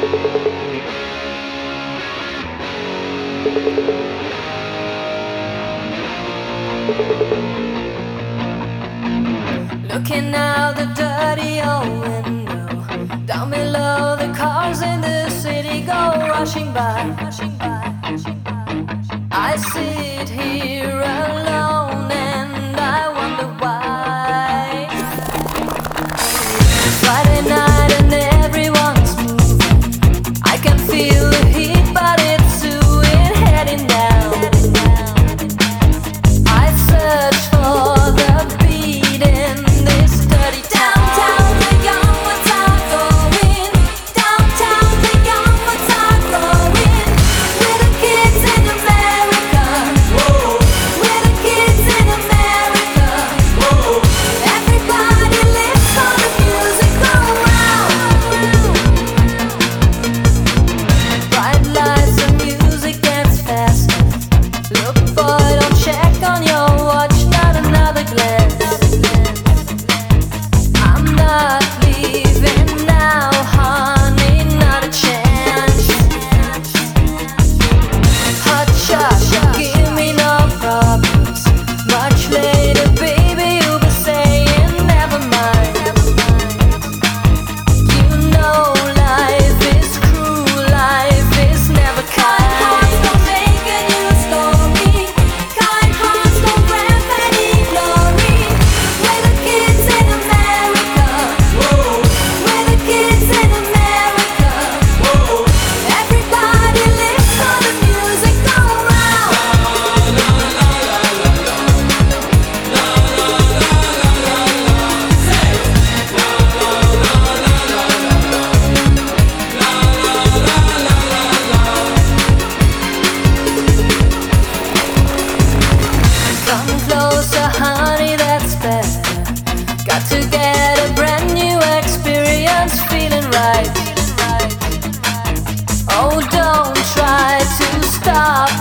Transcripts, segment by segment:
Looking out the dirty old window, down below the cars in the city go rushing by. I see.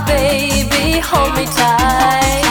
baby, hold me tight.